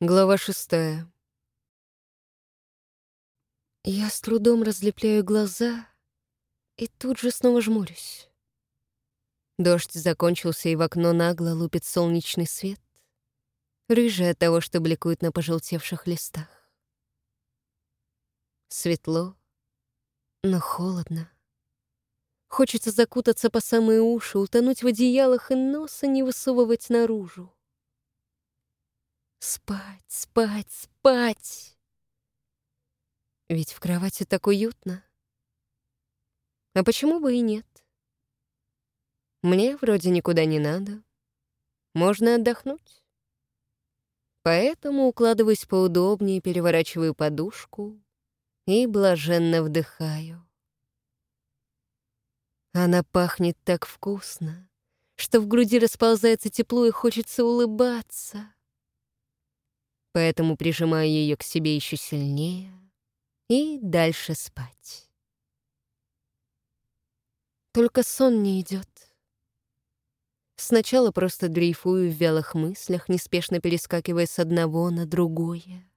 Глава шестая. Я с трудом разлепляю глаза и тут же снова жмурюсь. Дождь закончился, и в окно нагло лупит солнечный свет, рыжий от того, что бликует на пожелтевших листах. Светло, но холодно. Хочется закутаться по самые уши, утонуть в одеялах и носа не высовывать наружу. Спать, спать, спать. Ведь в кровати так уютно. А почему бы и нет? Мне вроде никуда не надо. Можно отдохнуть. Поэтому укладываюсь поудобнее, переворачиваю подушку и блаженно вдыхаю. Она пахнет так вкусно, что в груди расползается тепло и хочется улыбаться поэтому прижимаю ее к себе еще сильнее и дальше спать. Только сон не идет. Сначала просто дрейфую в вялых мыслях, неспешно перескакивая с одного на другое.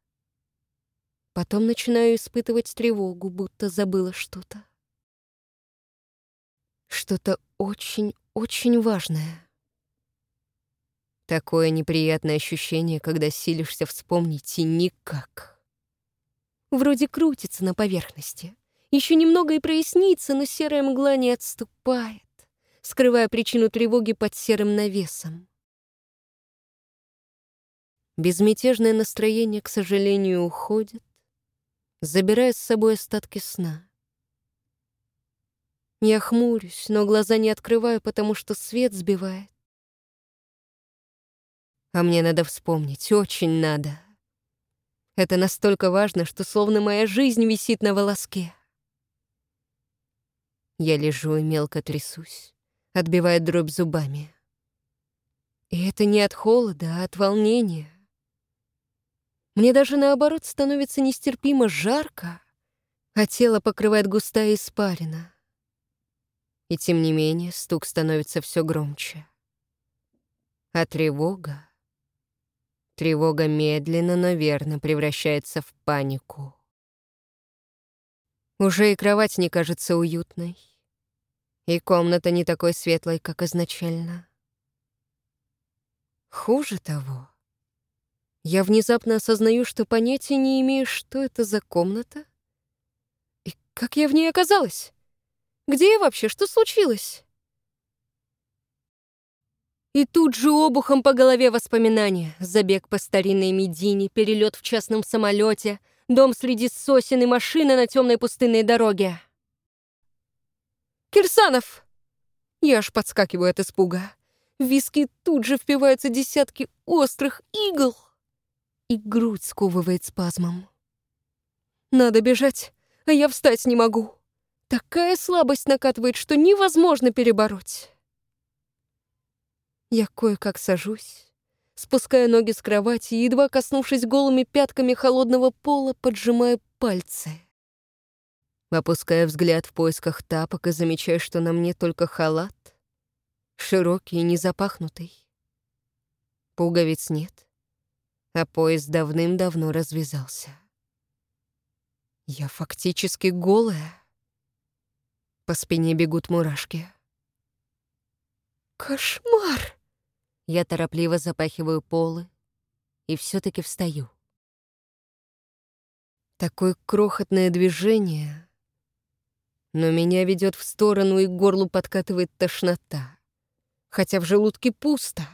Потом начинаю испытывать тревогу, будто забыла что-то. Что-то очень-очень важное. Такое неприятное ощущение, когда силишься вспомнить и никак. Вроде крутится на поверхности. Еще немного и прояснится, но серая мгла не отступает, скрывая причину тревоги под серым навесом. Безмятежное настроение, к сожалению, уходит, забирая с собой остатки сна. Я хмурюсь, но глаза не открываю, потому что свет сбивает. А мне надо вспомнить, очень надо. Это настолько важно, что словно моя жизнь висит на волоске. Я лежу и мелко трясусь, отбивая дробь зубами. И это не от холода, а от волнения. Мне даже наоборот становится нестерпимо жарко, а тело покрывает густая испарина. И тем не менее стук становится все громче. А тревога Тревога медленно, но верно превращается в панику. Уже и кровать не кажется уютной, и комната не такой светлой, как изначально. Хуже того, я внезапно осознаю, что понятия не имею, что это за комната и как я в ней оказалась. Где я вообще? Что случилось? И тут же обухом по голове воспоминания. Забег по старинной Медине, перелет в частном самолете, дом среди сосен и машина на темной пустынной дороге. «Кирсанов!» Я аж подскакиваю от испуга. В виски тут же впиваются десятки острых игл. И грудь сковывает спазмом. Надо бежать, а я встать не могу. Такая слабость накатывает, что невозможно перебороть. Я кое-как сажусь, спуская ноги с кровати и, едва коснувшись голыми пятками холодного пола, поджимаю пальцы. Опуская взгляд в поисках тапок и замечаю, что на мне только халат, широкий и незапахнутый. Пуговиц нет, а пояс давным-давно развязался. Я фактически голая. По спине бегут мурашки. «Кошмар!» Я торопливо запахиваю полы и все таки встаю. Такое крохотное движение, но меня ведет в сторону и к горлу подкатывает тошнота, хотя в желудке пусто.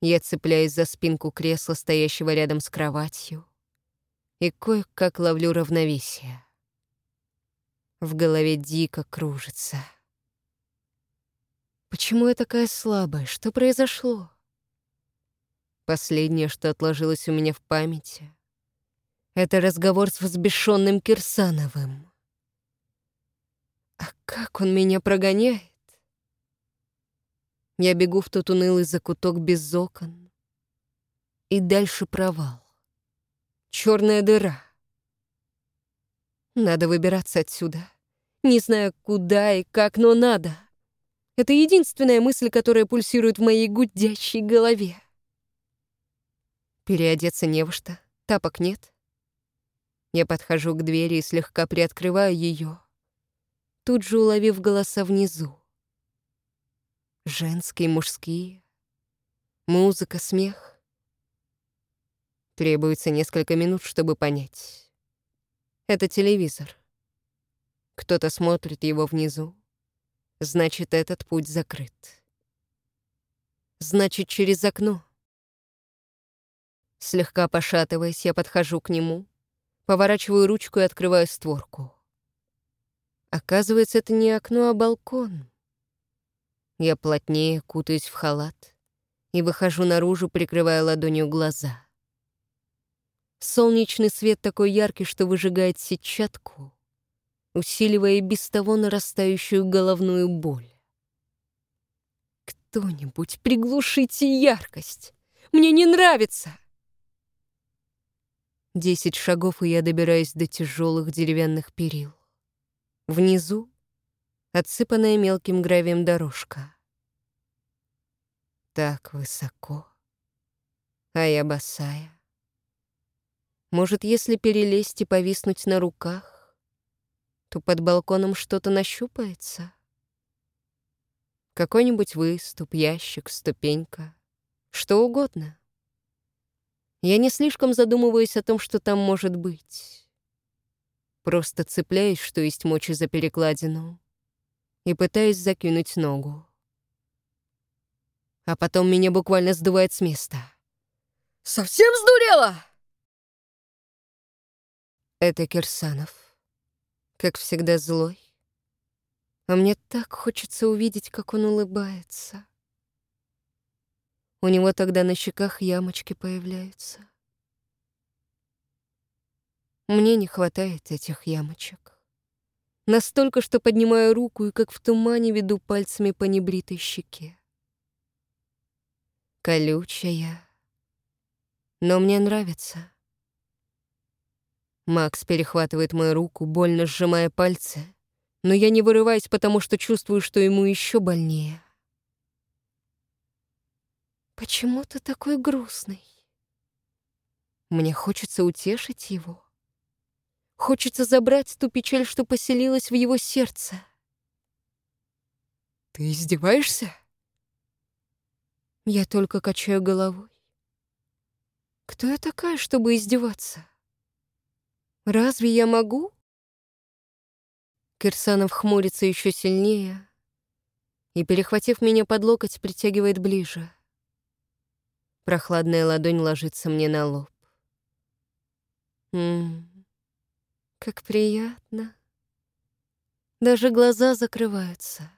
Я цепляюсь за спинку кресла, стоящего рядом с кроватью, и кое-как ловлю равновесие. В голове дико кружится. Почему я такая слабая? Что произошло? Последнее, что отложилось у меня в памяти, это разговор с взбешенным Кирсановым. А как он меня прогоняет? Я бегу в тот унылый закуток без окон. И дальше провал. Черная дыра. Надо выбираться отсюда. Не знаю, куда и как, но надо. Это единственная мысль, которая пульсирует в моей гудящей голове. Переодеться не во что, тапок нет. Я подхожу к двери и слегка приоткрываю ее, тут же уловив голоса внизу. Женские, мужские, музыка, смех. Требуется несколько минут, чтобы понять. Это телевизор. Кто-то смотрит его внизу. Значит, этот путь закрыт. Значит, через окно. Слегка пошатываясь, я подхожу к нему, поворачиваю ручку и открываю створку. Оказывается, это не окно, а балкон. Я плотнее кутаюсь в халат и выхожу наружу, прикрывая ладонью глаза. Солнечный свет такой яркий, что выжигает сетчатку, усиливая без того нарастающую головную боль. «Кто-нибудь приглушите яркость! Мне не нравится!» Десять шагов, и я добираюсь до тяжелых деревянных перил. Внизу отсыпанная мелким гравием дорожка. Так высоко, а я босая. Может, если перелезть и повиснуть на руках, то под балконом что-то нащупается? Какой-нибудь выступ, ящик, ступенька, что угодно. Я не слишком задумываюсь о том, что там может быть. Просто цепляюсь, что есть мочи за перекладину, и пытаюсь закинуть ногу. А потом меня буквально сдувает с места. «Совсем сдурела?» Это Кирсанов. Как всегда злой. А мне так хочется увидеть, как он улыбается. У него тогда на щеках ямочки появляются. Мне не хватает этих ямочек. Настолько, что поднимаю руку и как в тумане веду пальцами по небритой щеке. Колючая. Но мне нравится. Макс перехватывает мою руку, больно сжимая пальцы, но я не вырываюсь, потому что чувствую, что ему еще больнее. Почему ты такой грустный? Мне хочется утешить его. Хочется забрать ту печаль, что поселилась в его сердце. Ты издеваешься? Я только качаю головой. Кто я такая, чтобы издеваться? Разве я могу? Кирсанов хмурится еще сильнее и, перехватив меня под локоть, притягивает ближе. Прохладная ладонь ложится мне на лоб. Ммм, как приятно. Даже глаза закрываются.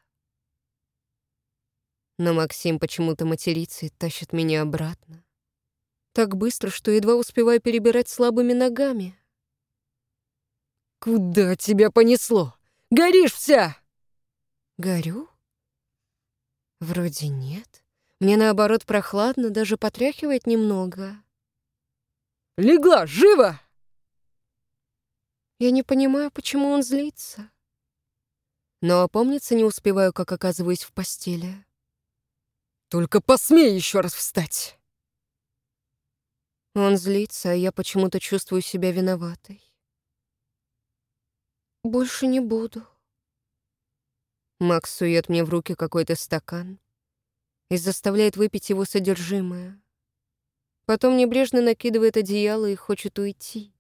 Но Максим почему-то матерится и тащит меня обратно. Так быстро, что едва успеваю перебирать слабыми ногами. «Куда тебя понесло? Горишь вся!» «Горю?» «Вроде нет. Мне, наоборот, прохладно, даже потряхивает немного». «Легла! Живо!» Я не понимаю, почему он злится. Но опомниться не успеваю, как оказываюсь в постели. «Только посмей еще раз встать!» Он злится, а я почему-то чувствую себя виноватой. «Больше не буду». Макс сует мне в руки какой-то стакан и заставляет выпить его содержимое. Потом небрежно накидывает одеяло и хочет уйти.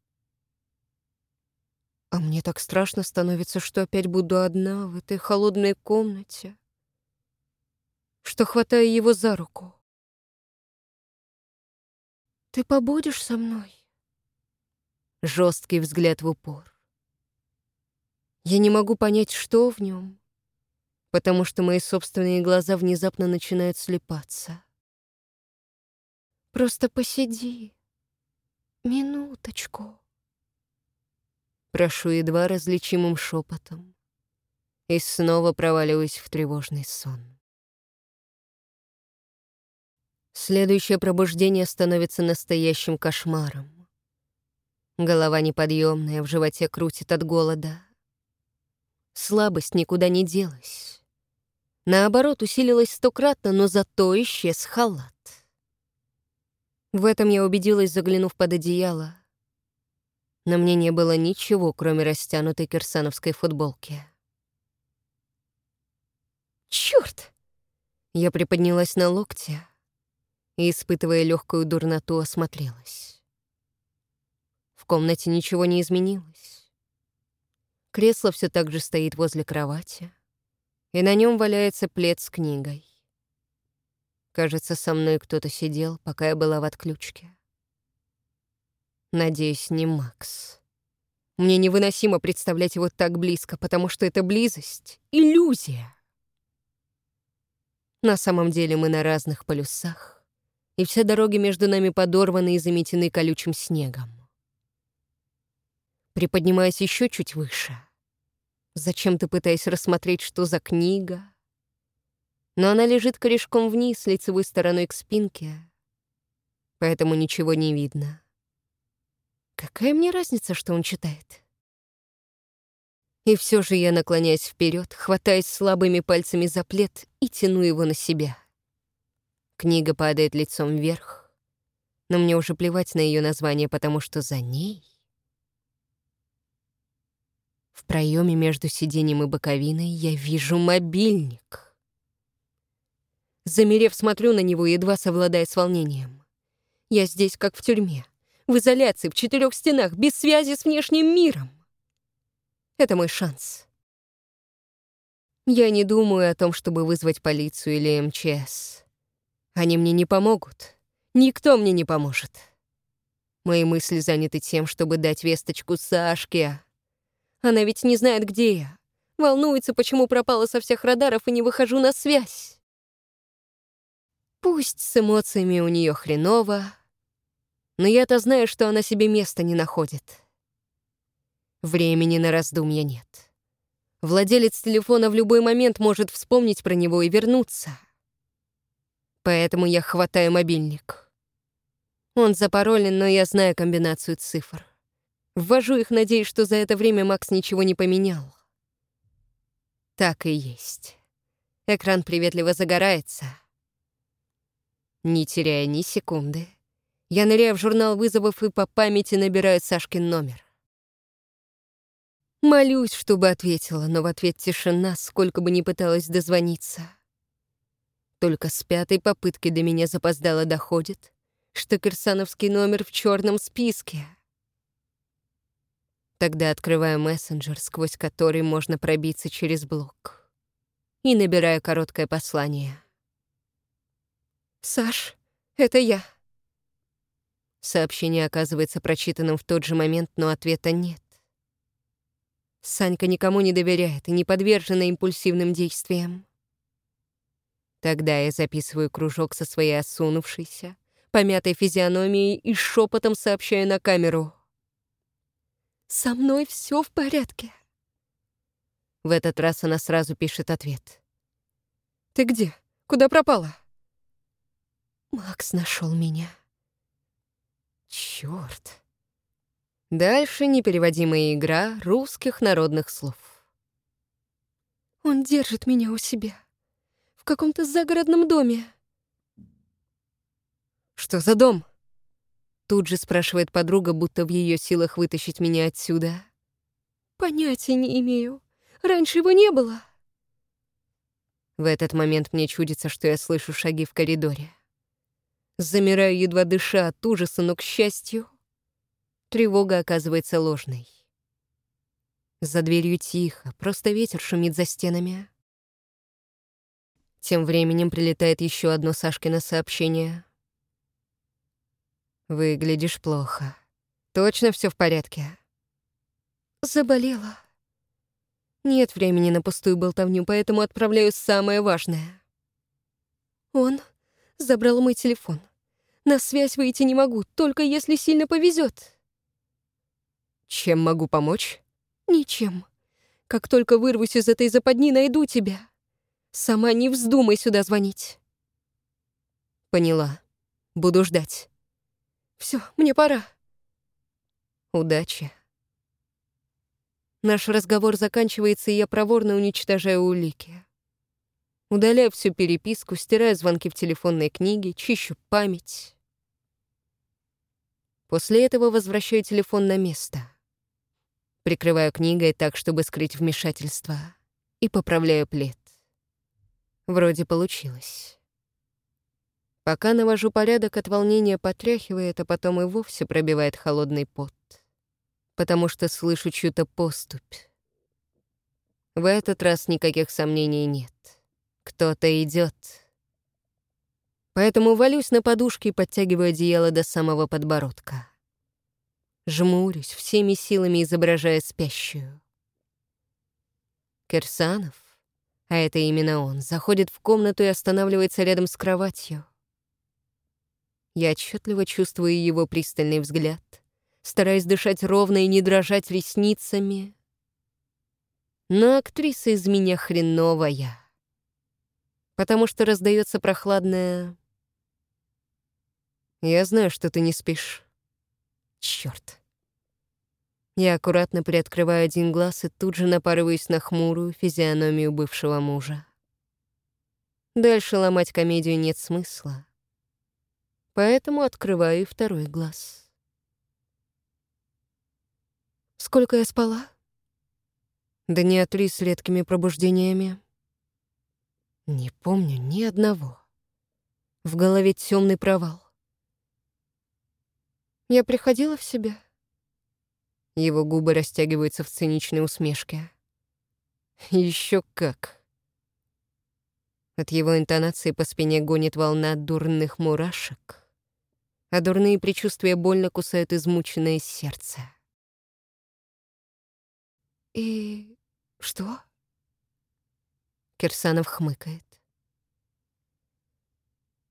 А мне так страшно становится, что опять буду одна в этой холодной комнате, что хватаю его за руку. «Ты побудешь со мной?» Жесткий взгляд в упор. Я не могу понять, что в нем, потому что мои собственные глаза внезапно начинают слепаться. «Просто посиди. Минуточку». Прошу едва различимым шепотом и снова проваливаюсь в тревожный сон. Следующее пробуждение становится настоящим кошмаром. Голова неподъемная, в животе крутит от голода. Слабость никуда не делась. Наоборот, усилилась стократно, но зато исчез халат. В этом я убедилась, заглянув под одеяло. На мне не было ничего, кроме растянутой кирсановской футболки. Черт! Я приподнялась на локте и, испытывая легкую дурноту, осмотрелась. В комнате ничего не изменилось. Кресло все так же стоит возле кровати, и на нем валяется плед с книгой. Кажется, со мной кто-то сидел, пока я была в отключке. Надеюсь, не Макс. Мне невыносимо представлять его так близко, потому что эта близость — иллюзия. На самом деле мы на разных полюсах, и все дороги между нами подорваны и заметены колючим снегом. Приподнимаясь еще чуть выше, зачем-то пытаясь рассмотреть, что за книга, но она лежит корешком вниз, лицевой стороной к спинке, поэтому ничего не видно. Какая мне разница, что он читает? И все же я наклоняюсь вперед, хватаясь слабыми пальцами за плед и тяну его на себя. Книга падает лицом вверх, но мне уже плевать на ее название, потому что за ней... В проеме между сиденьем и боковиной я вижу мобильник. Замерев, смотрю на него, едва совладая с волнением. Я здесь, как в тюрьме, в изоляции, в четырех стенах, без связи с внешним миром. Это мой шанс. Я не думаю о том, чтобы вызвать полицию или МЧС. Они мне не помогут. Никто мне не поможет. Мои мысли заняты тем, чтобы дать весточку Сашке. Она ведь не знает, где я. Волнуется, почему пропала со всех радаров и не выхожу на связь. Пусть с эмоциями у нее хреново, но я-то знаю, что она себе места не находит. Времени на раздумья нет. Владелец телефона в любой момент может вспомнить про него и вернуться. Поэтому я хватаю мобильник. Он запаролен, но я знаю комбинацию цифр. Ввожу их, надеясь, что за это время Макс ничего не поменял. Так и есть. Экран приветливо загорается — не теряя ни секунды, я ныряю в журнал вызовов и по памяти набираю Сашкин номер. Молюсь, чтобы ответила, но в ответ тишина, сколько бы ни пыталась дозвониться. Только с пятой попытки до меня запоздало доходит, что кирсановский номер в черном списке. Тогда открываю мессенджер, сквозь который можно пробиться через блок, и набираю короткое послание. «Саш, это я». Сообщение оказывается прочитанным в тот же момент, но ответа нет. Санька никому не доверяет и не подвержена импульсивным действиям. Тогда я записываю кружок со своей осунувшейся, помятой физиономией и шепотом сообщаю на камеру. «Со мной все в порядке». В этот раз она сразу пишет ответ. «Ты где? Куда пропала?» Макс нашел меня. Черт. Дальше непереводимая игра русских народных слов. Он держит меня у себя. В каком-то загородном доме. Что за дом? Тут же спрашивает подруга, будто в ее силах вытащить меня отсюда. Понятия не имею. Раньше его не было. В этот момент мне чудится, что я слышу шаги в коридоре. Замираю, едва дыша от ужаса, но, к счастью, тревога оказывается ложной. За дверью тихо, просто ветер шумит за стенами. Тем временем прилетает еще одно Сашкино сообщение. «Выглядишь плохо. Точно все в порядке?» «Заболела. Нет времени на пустую болтовню, поэтому отправляю самое важное. Он Забрал мой телефон. На связь выйти не могу, только если сильно повезет. Чем могу помочь? Ничем. Как только вырвусь из этой западни, найду тебя. Сама не вздумай сюда звонить. Поняла. Буду ждать. Все, мне пора. Удачи. Наш разговор заканчивается, и я проворно уничтожаю улики. Удаляю всю переписку, стираю звонки в телефонной книге, чищу память. После этого возвращаю телефон на место. Прикрываю книгой так, чтобы скрыть вмешательство, и поправляю плед. Вроде получилось. Пока навожу порядок, от волнения потряхивает, а потом и вовсе пробивает холодный пот. Потому что слышу чью-то поступь. В этот раз никаких сомнений нет. Кто-то идет. Поэтому валюсь на подушке и подтягиваю одеяло до самого подбородка. Жмурюсь, всеми силами изображая спящую. Кирсанов, а это именно он, заходит в комнату и останавливается рядом с кроватью. Я отчетливо чувствую его пристальный взгляд, стараясь дышать ровно и не дрожать ресницами. Но актриса из меня хреновая, потому что раздается прохладная я знаю, что ты не спишь. Черт. Я аккуратно приоткрываю один глаз и тут же напарываюсь на хмурую физиономию бывшего мужа. Дальше ломать комедию нет смысла. Поэтому открываю и второй глаз. Сколько я спала? Дня три с редкими пробуждениями. Не помню ни одного. В голове темный провал. Я приходила в себя. Его губы растягиваются в циничной усмешке. Еще как. От его интонации по спине гонит волна дурных мурашек, а дурные предчувствия больно кусают измученное сердце. «И что?» Кирсанов хмыкает.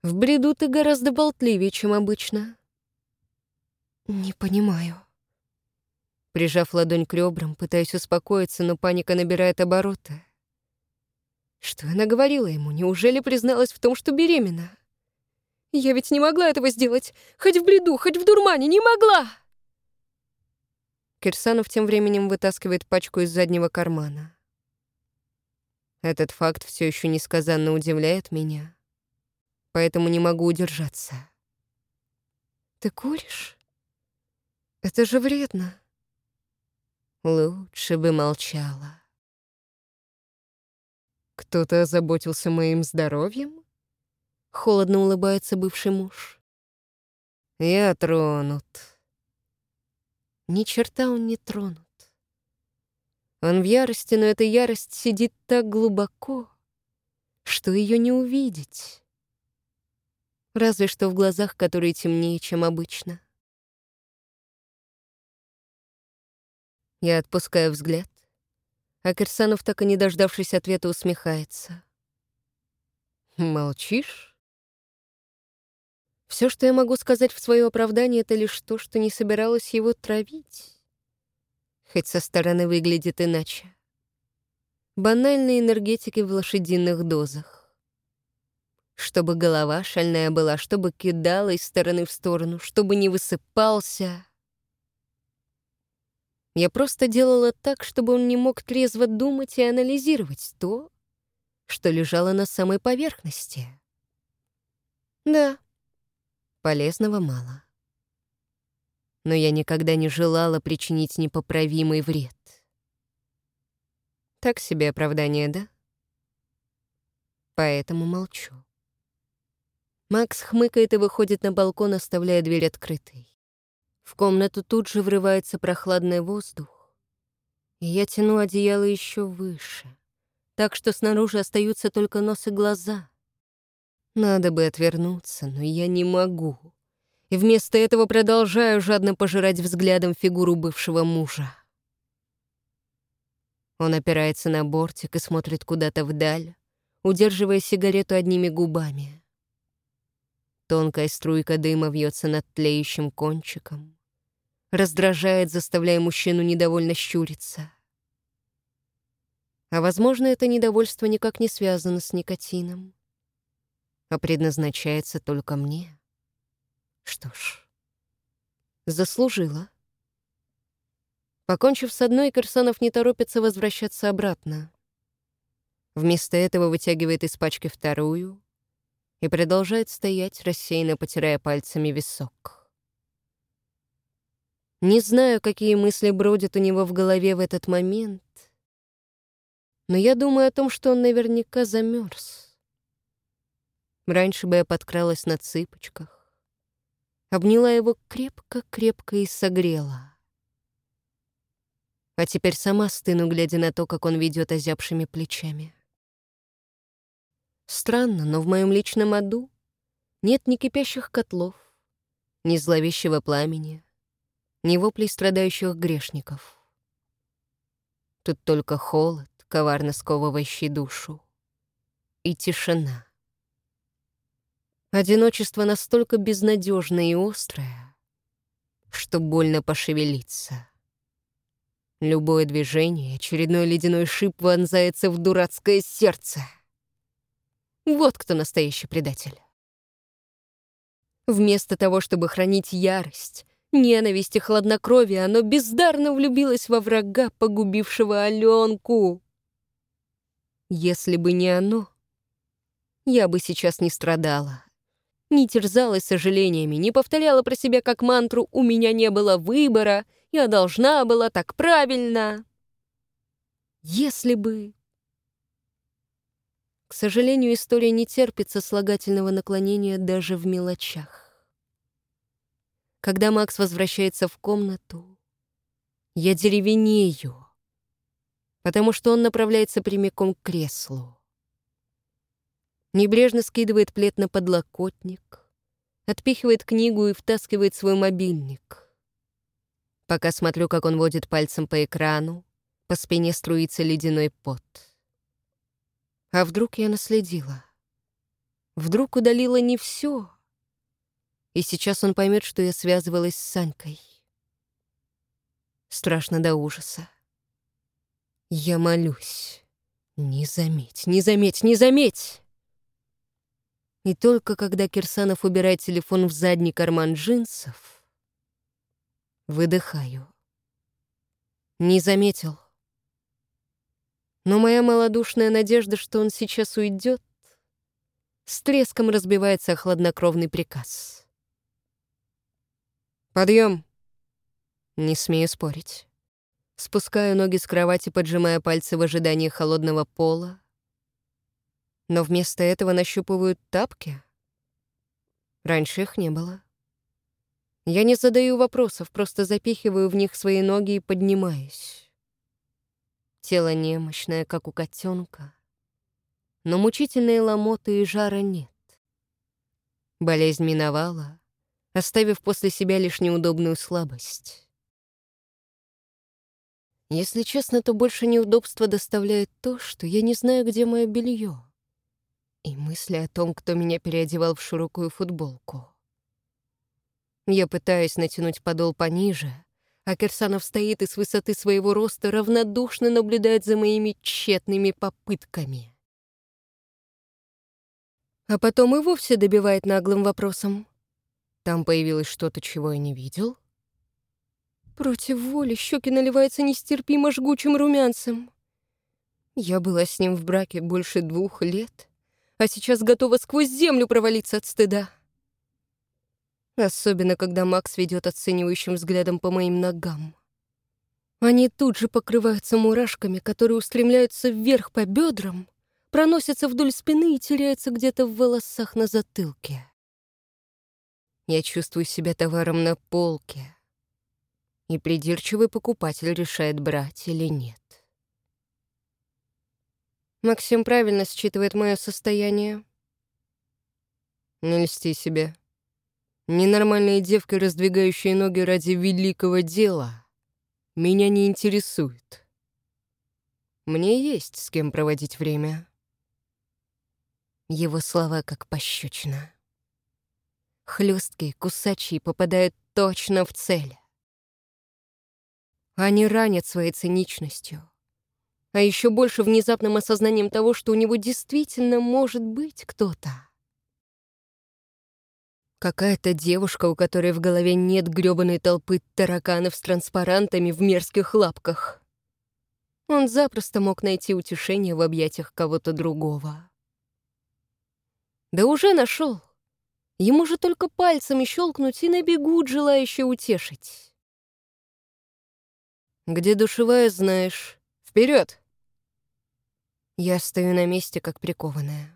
«В бреду ты гораздо болтливее, чем обычно. «Не понимаю». Прижав ладонь к ребрам, пытаюсь успокоиться, но паника набирает обороты. Что я наговорила ему? Неужели призналась в том, что беременна? Я ведь не могла этого сделать. Хоть в бреду, хоть в дурмане, не могла! Кирсанов тем временем вытаскивает пачку из заднего кармана. Этот факт все еще несказанно удивляет меня, поэтому не могу удержаться. «Ты куришь?» Это же вредно. Лучше бы молчала. Кто-то озаботился моим здоровьем? Холодно улыбается бывший муж. Я тронут. Ни черта он не тронут. Он в ярости, но эта ярость сидит так глубоко, что ее не увидеть. Разве что в глазах, которые темнее, чем обычно. Я отпускаю взгляд, а Кирсанов, так и не дождавшись ответа, усмехается. «Молчишь?» Все, что я могу сказать в свое оправдание, это лишь то, что не собиралась его травить. Хоть со стороны выглядит иначе. Банальные энергетики в лошадиных дозах. Чтобы голова шальная была, чтобы кидала из стороны в сторону, чтобы не высыпался. Я просто делала так, чтобы он не мог трезво думать и анализировать то, что лежало на самой поверхности. Да, полезного мало. Но я никогда не желала причинить непоправимый вред. Так себе оправдание, да? Поэтому молчу. Макс хмыкает и выходит на балкон, оставляя дверь открытой. В комнату тут же врывается прохладный воздух, и я тяну одеяло еще выше, так что снаружи остаются только нос и глаза. Надо бы отвернуться, но я не могу. И вместо этого продолжаю жадно пожирать взглядом фигуру бывшего мужа. Он опирается на бортик и смотрит куда-то вдаль, удерживая сигарету одними губами. Тонкая струйка дыма вьется над тлеющим кончиком раздражает, заставляя мужчину недовольно щуриться. А возможно, это недовольство никак не связано с никотином, а предназначается только мне. Что ж, заслужила. Покончив с одной, Кирсанов не торопится возвращаться обратно. Вместо этого вытягивает из пачки вторую и продолжает стоять, рассеянно потирая пальцами висок. Не знаю, какие мысли бродят у него в голове в этот момент, но я думаю о том, что он наверняка замерз. Раньше бы я подкралась на цыпочках, обняла его крепко-крепко и согрела. А теперь сама стыну, глядя на то, как он ведет озябшими плечами. Странно, но в моем личном аду нет ни кипящих котлов, ни зловещего пламени, ни воплей страдающих грешников. Тут только холод, коварно сковывающий душу, и тишина. Одиночество настолько безнадежное и острое, что больно пошевелиться. Любое движение, очередной ледяной шип вонзается в дурацкое сердце. Вот кто настоящий предатель. Вместо того, чтобы хранить ярость, ненависть и хладнокровие, оно бездарно влюбилось во врага, погубившего Аленку. Если бы не оно, я бы сейчас не страдала. Не терзалась сожалениями, не повторяла про себя как мантру «у меня не было выбора», «я должна была так правильно». Если бы... К сожалению, история не терпит сослагательного наклонения даже в мелочах. Когда Макс возвращается в комнату, я деревенею, потому что он направляется прямиком к креслу. Небрежно скидывает плед на подлокотник, отпихивает книгу и втаскивает свой мобильник. Пока смотрю, как он водит пальцем по экрану, по спине струится ледяной пот. А вдруг я наследила? Вдруг удалила не все? И сейчас он поймет, что я связывалась с Санькой. Страшно до ужаса. Я молюсь. Не заметь, не заметь, не заметь! И только когда Кирсанов убирает телефон в задний карман джинсов, выдыхаю. Не заметил. Но моя малодушная надежда, что он сейчас уйдет, с треском разбивается о хладнокровный приказ. «Подъем!» Не смею спорить. Спускаю ноги с кровати, поджимая пальцы в ожидании холодного пола. Но вместо этого нащупывают тапки. Раньше их не было. Я не задаю вопросов, просто запихиваю в них свои ноги и поднимаюсь. Тело немощное, как у котенка, но мучительные ломоты и жара нет. Болезнь миновала, оставив после себя лишь неудобную слабость. Если честно, то больше неудобства доставляет то, что я не знаю, где мое белье, и мысли о том, кто меня переодевал в широкую футболку. Я пытаюсь натянуть подол пониже, а Кирсанов стоит и с высоты своего роста равнодушно наблюдает за моими тщетными попытками. А потом и вовсе добивает наглым вопросом. Там появилось что-то, чего я не видел? Против воли щеки наливаются нестерпимо жгучим румянцем. Я была с ним в браке больше двух лет, а сейчас готова сквозь землю провалиться от стыда. Особенно, когда Макс ведет оценивающим взглядом по моим ногам. Они тут же покрываются мурашками, которые устремляются вверх по бедрам, проносятся вдоль спины и теряются где-то в волосах на затылке. Я чувствую себя товаром на полке, и придирчивый покупатель решает, брать или нет. Максим правильно считывает мое состояние. Не льсти себе. Ненормальные девки, раздвигающие ноги ради великого дела, меня не интересуют. Мне есть с кем проводить время. Его слова как пощечина. Хлесткие, кусачие попадают точно в цель. Они ранят своей циничностью, а еще больше внезапным осознанием того, что у него действительно может быть кто-то. Какая-то девушка, у которой в голове нет грёбаной толпы тараканов с транспарантами в мерзких лапках. Он запросто мог найти утешение в объятиях кого-то другого. Да уже нашел. Ему же только пальцами щелкнуть и набегут желающие утешить. Где душевая, знаешь. Вперед! Я стою на месте, как прикованная.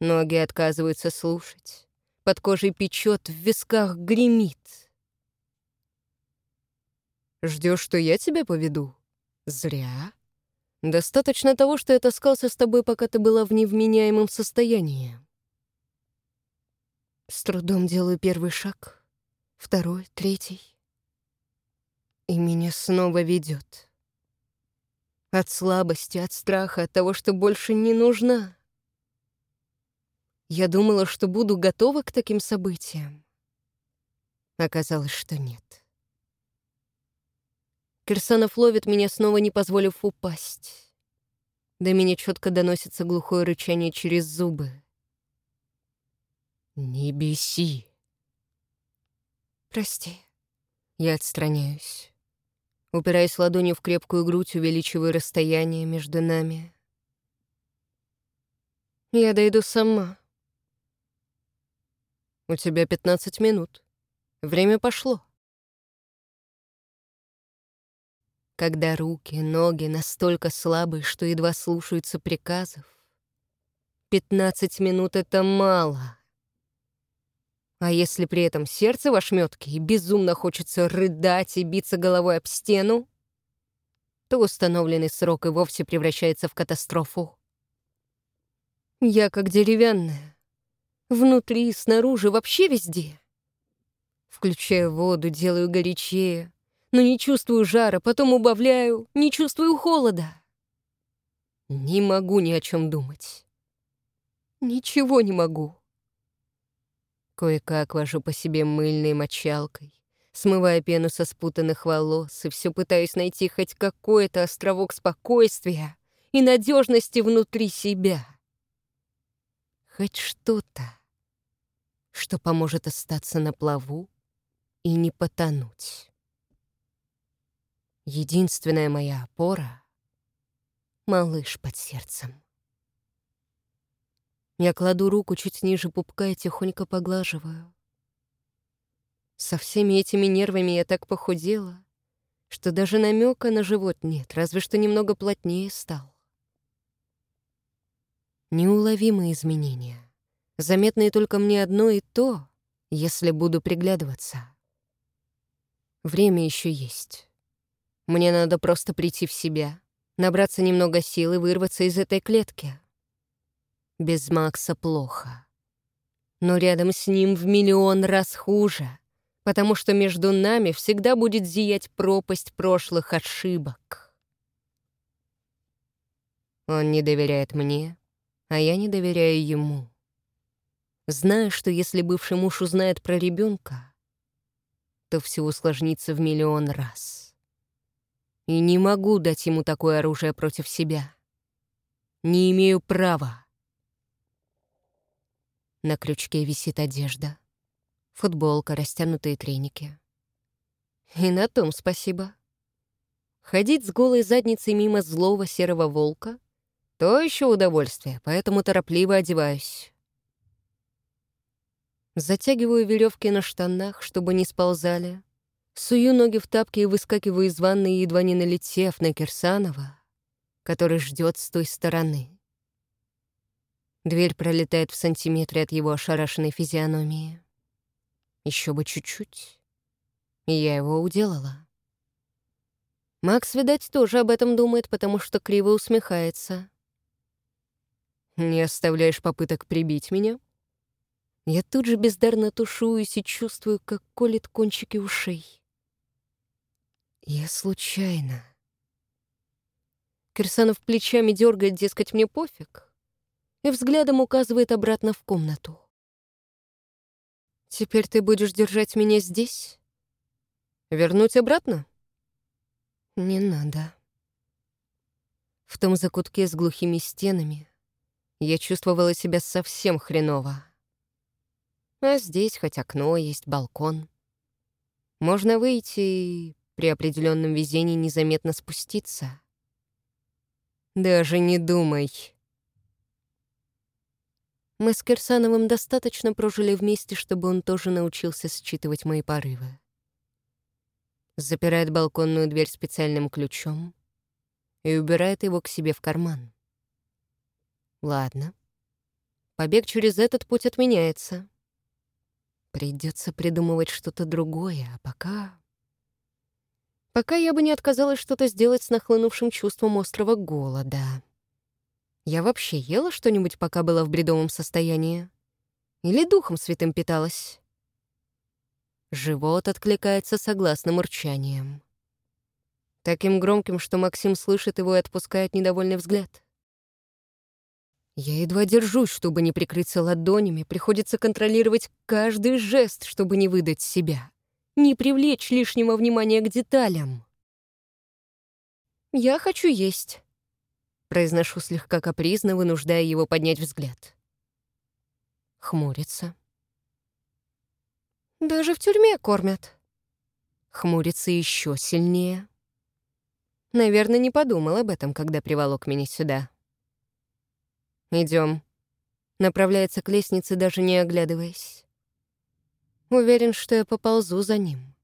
Ноги отказываются слушать. Под кожей печет, в висках гремит. Ждешь, что я тебя поведу? Зря. Достаточно того, что я таскался с тобой, пока ты была в невменяемом состоянии. С трудом делаю первый шаг, второй, третий. И меня снова ведет. От слабости, от страха, от того, что больше не нужна. Я думала, что буду готова к таким событиям. Оказалось, что нет. Кирсанов ловит меня, снова не позволив упасть. До меня четко доносится глухое рычание через зубы. «Не беси!» «Прости». Я отстраняюсь. Упираясь ладонью в крепкую грудь, увеличиваю расстояние между нами. Я дойду сама. У тебя 15 минут. Время пошло. Когда руки, ноги настолько слабые, что едва слушаются приказов, 15 минут — это мало. А если при этом сердце в ошметке и безумно хочется рыдать и биться головой об стену, то установленный срок и вовсе превращается в катастрофу. Я как деревянная. Внутри, и снаружи, вообще везде. Включаю воду, делаю горячее, но не чувствую жара, потом убавляю, не чувствую холода. Не могу ни о чем думать. Ничего не могу. Кое-как вожу по себе мыльной мочалкой, смывая пену со спутанных волос, и все пытаюсь найти хоть какой-то островок спокойствия и надежности внутри себя. Хоть что-то, что поможет остаться на плаву и не потонуть. Единственная моя опора — малыш под сердцем. Я кладу руку чуть ниже пупка и тихонько поглаживаю. Со всеми этими нервами я так похудела, что даже намека на живот нет, разве что немного плотнее стал. Неуловимые изменения, заметные только мне одно и то, если буду приглядываться. Время еще есть. Мне надо просто прийти в себя, набраться немного сил и вырваться из этой клетки. Без Макса плохо. Но рядом с ним в миллион раз хуже, потому что между нами всегда будет зиять пропасть прошлых ошибок. Он не доверяет мне, а я не доверяю ему. Знаю, что если бывший муж узнает про ребенка, то все усложнится в миллион раз. И не могу дать ему такое оружие против себя. Не имею права. На крючке висит одежда. Футболка, растянутые треники. И на том спасибо. Ходить с голой задницей мимо злого серого волка — то еще удовольствие, поэтому торопливо одеваюсь. Затягиваю веревки на штанах, чтобы не сползали. Сую ноги в тапки и выскакиваю из ванны, едва не налетев на Кирсанова, который ждет с той стороны. Дверь пролетает в сантиметре от его ошарашенной физиономии. Еще бы чуть-чуть. И я его уделала. Макс, видать, тоже об этом думает, потому что криво усмехается. «Не оставляешь попыток прибить меня?» Я тут же бездарно тушуюсь и чувствую, как колет кончики ушей. Я случайно. Кирсанов плечами дергает, дескать, мне пофиг и взглядом указывает обратно в комнату. «Теперь ты будешь держать меня здесь? Вернуть обратно?» «Не надо». В том закутке с глухими стенами я чувствовала себя совсем хреново. А здесь хоть окно есть, балкон. Можно выйти и при определенном везении незаметно спуститься. «Даже не думай», мы с Кирсановым достаточно прожили вместе, чтобы он тоже научился считывать мои порывы. запирает балконную дверь специальным ключом и убирает его к себе в карман. Ладно. Побег через этот путь отменяется. Придется придумывать что-то другое, а пока... Пока я бы не отказалась что-то сделать с нахлынувшим чувством острого голода. Я вообще ела что-нибудь, пока была в бредовом состоянии? Или духом святым питалась? Живот откликается согласным урчанием. Таким громким, что Максим слышит его и отпускает недовольный взгляд. Я едва держусь, чтобы не прикрыться ладонями, приходится контролировать каждый жест, чтобы не выдать себя, не привлечь лишнего внимания к деталям. «Я хочу есть», — произношу слегка капризно, вынуждая его поднять взгляд. Хмурится. Даже в тюрьме кормят. Хмурится еще сильнее. Наверное, не подумал об этом, когда приволок меня сюда. Идем. Направляется к лестнице, даже не оглядываясь. Уверен, что я поползу за ним.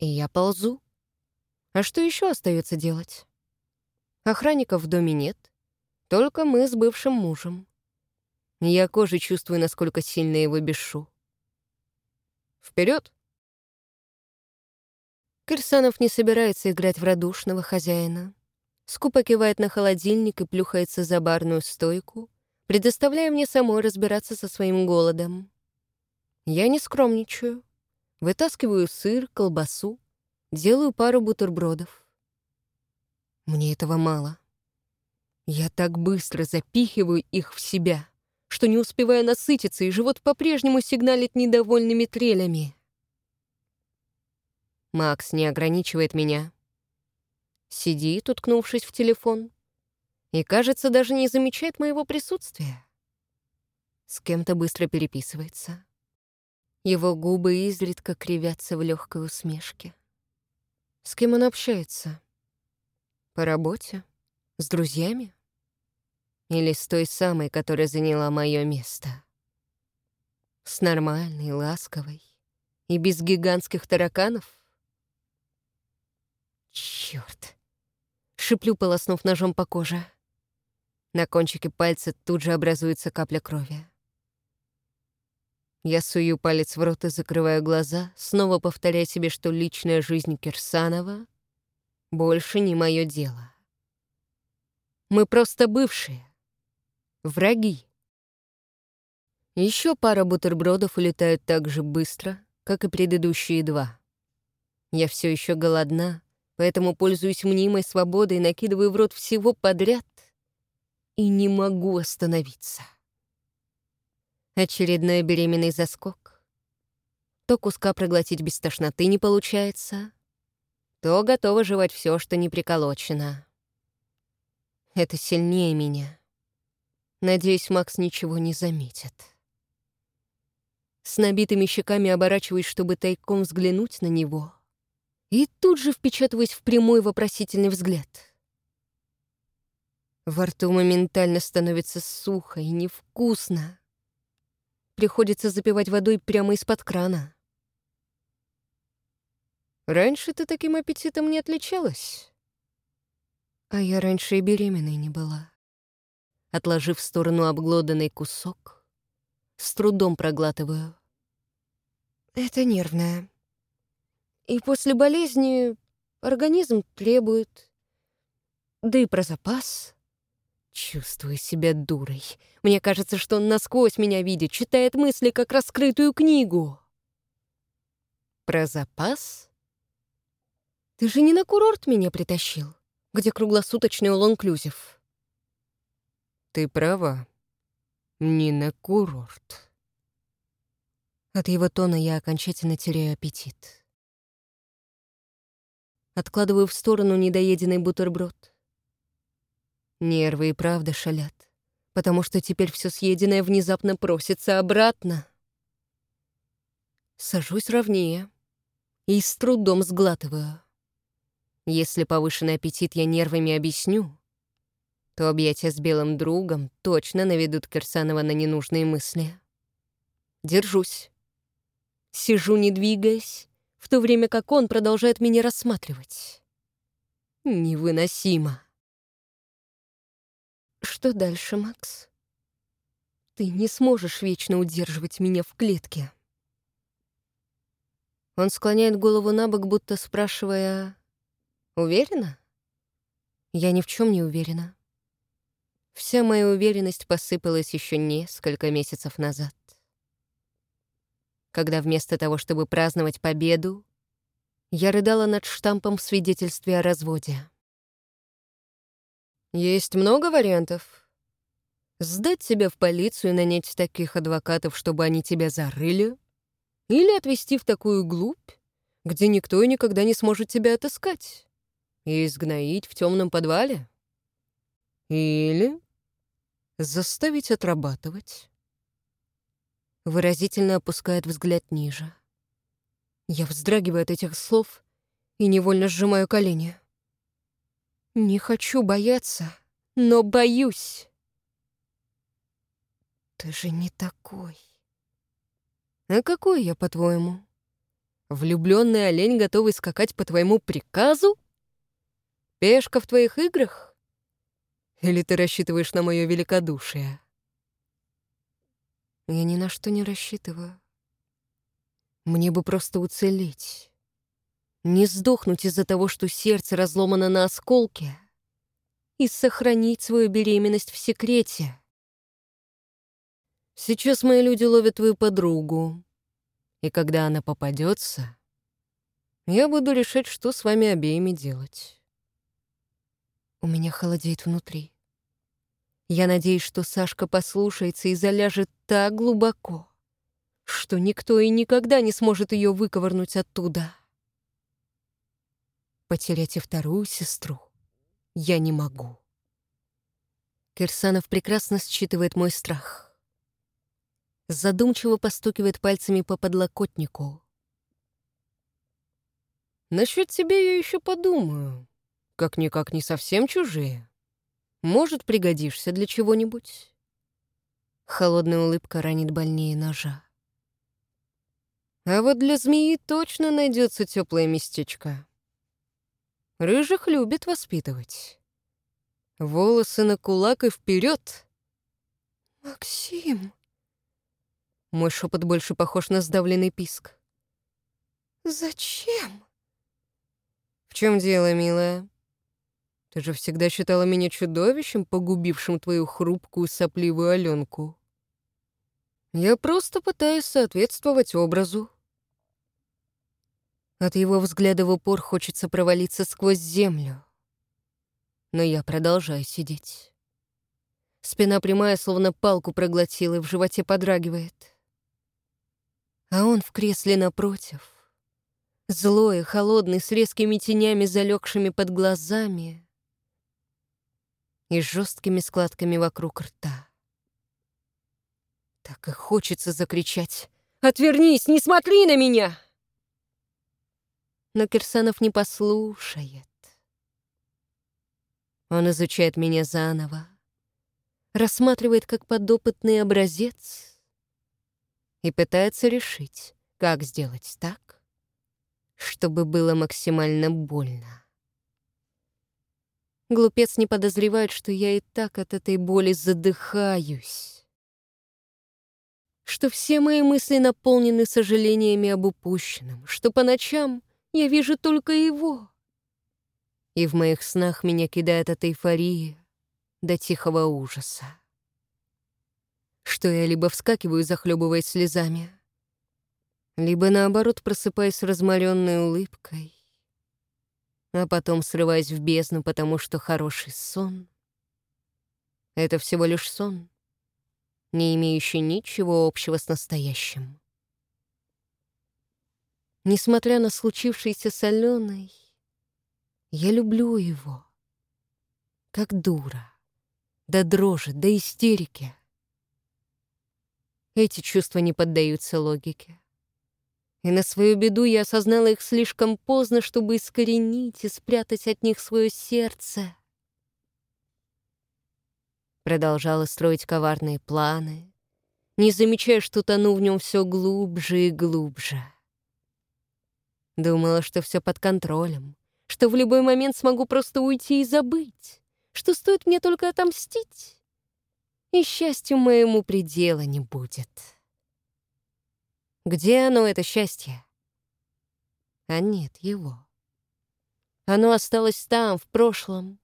И я ползу. А что еще остается делать? Охранников в доме нет. Только мы с бывшим мужем. Я кожей чувствую, насколько сильно его бешу. Вперед! Кирсанов не собирается играть в радушного хозяина. Скупо кивает на холодильник и плюхается за барную стойку, предоставляя мне самой разбираться со своим голодом. Я не скромничаю. Вытаскиваю сыр, колбасу, делаю пару бутербродов. Мне этого мало. Я так быстро запихиваю их в себя что не успевая насытиться, и живот по-прежнему сигналит недовольными трелями. Макс не ограничивает меня. Сидит, уткнувшись в телефон, и, кажется, даже не замечает моего присутствия. С кем-то быстро переписывается. Его губы изредка кривятся в легкой усмешке. С кем он общается? По работе? С друзьями? Или с той самой, которая заняла мое место. С нормальной, ласковой и без гигантских тараканов? Черт! Шиплю, полоснув ножом по коже. На кончике пальца тут же образуется капля крови. Я сую палец в рот и закрываю глаза, снова повторяя себе, что личная жизнь Кирсанова больше не мое дело. Мы просто бывшие. Враги. Еще пара бутербродов улетают так же быстро, как и предыдущие два. Я все еще голодна, поэтому пользуюсь мнимой свободой, накидываю в рот всего подряд и не могу остановиться. Очередной беременный заскок. То куска проглотить без тошноты не получается, то готова жевать все, что не приколочено. Это сильнее меня. Надеюсь, Макс ничего не заметит. С набитыми щеками оборачиваюсь, чтобы тайком взглянуть на него. И тут же впечатываюсь в прямой вопросительный взгляд. Во рту моментально становится сухо и невкусно. Приходится запивать водой прямо из-под крана. Раньше ты таким аппетитом не отличалась. А я раньше и беременной не была отложив в сторону обглоданный кусок, с трудом проглатываю. Это нервное. И после болезни организм требует. Да и про запас. Чувствую себя дурой. Мне кажется, что он насквозь меня видит, читает мысли, как раскрытую книгу. Про запас? Ты же не на курорт меня притащил, где круглосуточный улон-клюзив. Ты права. Не на курорт. От его тона я окончательно теряю аппетит. Откладываю в сторону недоеденный бутерброд. Нервы и правда шалят, потому что теперь все съеденное внезапно просится обратно. Сажусь ровнее и с трудом сглатываю. Если повышенный аппетит я нервами объясню, то объятия с белым другом точно наведут Кирсанова на ненужные мысли. Держусь. Сижу, не двигаясь, в то время как он продолжает меня рассматривать. Невыносимо. Что дальше, Макс? Ты не сможешь вечно удерживать меня в клетке. Он склоняет голову на бок, будто спрашивая, «Уверена?» Я ни в чем не уверена. Вся моя уверенность посыпалась еще несколько месяцев назад. Когда вместо того, чтобы праздновать победу, я рыдала над штампом в свидетельстве о разводе. Есть много вариантов. Сдать тебя в полицию и нанять таких адвокатов, чтобы они тебя зарыли — или отвезти в такую глубь, где никто и никогда не сможет тебя отыскать. И изгноить в темном подвале. Или заставить отрабатывать. Выразительно опускает взгляд ниже. Я вздрагиваю от этих слов и невольно сжимаю колени. Не хочу бояться, но боюсь. Ты же не такой. А какой я, по-твоему? Влюбленный олень, готовый скакать по твоему приказу? Пешка в твоих играх? Или ты рассчитываешь на мое великодушие? Я ни на что не рассчитываю. Мне бы просто уцелеть. Не сдохнуть из-за того, что сердце разломано на осколки, и сохранить свою беременность в секрете. Сейчас мои люди ловят твою подругу. И когда она попадется, я буду решать, что с вами обеими делать. У меня холодеет внутри. Я надеюсь, что Сашка послушается и заляжет так глубоко, что никто и никогда не сможет ее выковырнуть оттуда. Потерять и вторую сестру я не могу. Кирсанов прекрасно считывает мой страх задумчиво постукивает пальцами по подлокотнику. «Насчет тебя я еще подумаю. Как-никак не совсем чужие. Может, пригодишься для чего-нибудь?» Холодная улыбка ранит больнее ножа. «А вот для змеи точно найдется теплое местечко. Рыжих любит воспитывать. Волосы на кулак и вперед!» «Максим!» Мой шепот больше похож на сдавленный писк. «Зачем?» «В чем дело, милая? Ты же всегда считала меня чудовищем, погубившим твою хрупкую сопливую Аленку. Я просто пытаюсь соответствовать образу». От его взгляда в упор хочется провалиться сквозь землю. Но я продолжаю сидеть. Спина прямая, словно палку проглотила, и в животе подрагивает а он в кресле напротив. Злой холодный, с резкими тенями, залегшими под глазами и жесткими складками вокруг рта. Так и хочется закричать «Отвернись, не смотри на меня!» Но Кирсанов не послушает. Он изучает меня заново, рассматривает как подопытный образец — и пытается решить, как сделать так, чтобы было максимально больно. Глупец не подозревает, что я и так от этой боли задыхаюсь. Что все мои мысли наполнены сожалениями об упущенном, что по ночам я вижу только его. И в моих снах меня кидает от эйфории до тихого ужаса что я либо вскакиваю, захлебываясь слезами, либо наоборот просыпаюсь разморенной улыбкой, а потом срываюсь в бездну, потому что хороший сон — это всего лишь сон, не имеющий ничего общего с настоящим. Несмотря на случившееся с Аленой, я люблю его, как дура, до дрожи, до истерики. Эти чувства не поддаются логике. И на свою беду я осознала их слишком поздно, чтобы искоренить и спрятать от них свое сердце. Продолжала строить коварные планы, не замечая, что тону в нем все глубже и глубже. Думала, что все под контролем, что в любой момент смогу просто уйти и забыть, что стоит мне только отомстить, и счастью моему предела не будет. Где оно, это счастье? А нет его. Оно осталось там, в прошлом,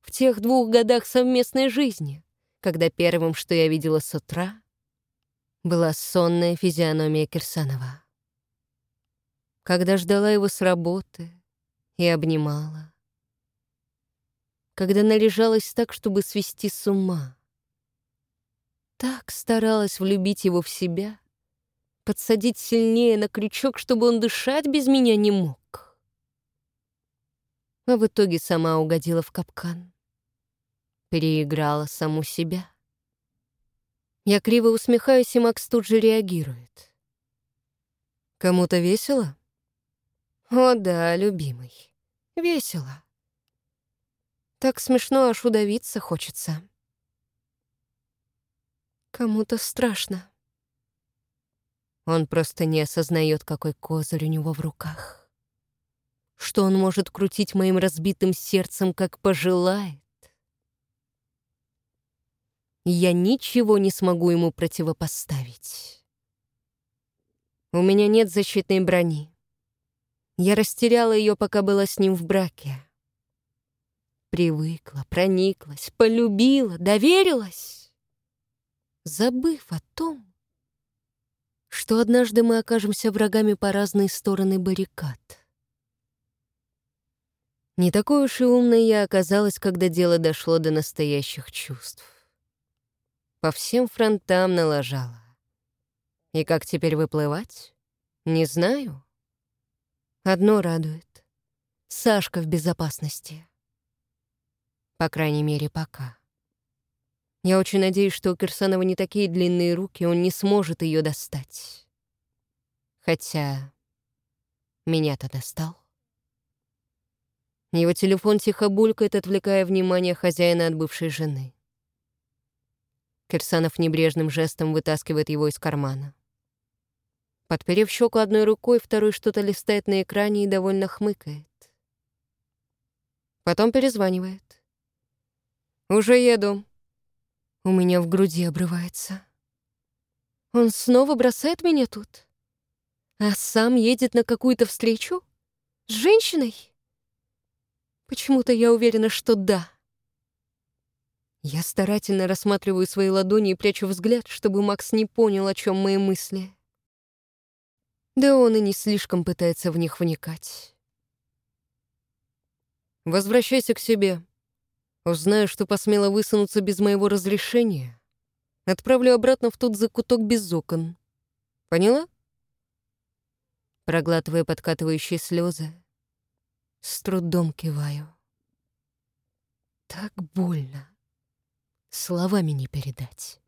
в тех двух годах совместной жизни, когда первым, что я видела с утра, была сонная физиономия Кирсанова. Когда ждала его с работы и обнимала. Когда належалась так, чтобы свести с ума. Так старалась влюбить его в себя, подсадить сильнее на крючок, чтобы он дышать без меня не мог. А в итоге сама угодила в капкан. Переиграла саму себя. Я криво усмехаюсь, и Макс тут же реагирует. «Кому-то весело?» «О да, любимый, весело. Так смешно, аж удавиться хочется. Кому-то страшно». Он просто не осознает, какой козырь у него в руках. Что он может крутить моим разбитым сердцем, как пожелает я ничего не смогу ему противопоставить. У меня нет защитной брони. Я растеряла ее, пока была с ним в браке. Привыкла, прониклась, полюбила, доверилась, забыв о том, что однажды мы окажемся врагами по разные стороны баррикад. Не такой уж и умной я оказалась, когда дело дошло до настоящих чувств по всем фронтам налажала. И как теперь выплывать? Не знаю. Одно радует. Сашка в безопасности. По крайней мере, пока. Я очень надеюсь, что у Кирсанова не такие длинные руки, он не сможет ее достать. Хотя меня-то достал. Его телефон тихо булькает, отвлекая внимание хозяина от бывшей жены. Кирсанов небрежным жестом вытаскивает его из кармана. Подперев щеку одной рукой, второй что-то листает на экране и довольно хмыкает. Потом перезванивает. «Уже еду». У меня в груди обрывается. Он снова бросает меня тут? А сам едет на какую-то встречу? С женщиной? Почему-то я уверена, что да. Я старательно рассматриваю свои ладони и прячу взгляд, чтобы Макс не понял, о чем мои мысли. Да он и не слишком пытается в них вникать. Возвращайся к себе. Узнаю, что посмела высунуться без моего разрешения. Отправлю обратно в тот закуток без окон. Поняла? Проглатывая подкатывающие слезы, с трудом киваю. Так больно словами не передать.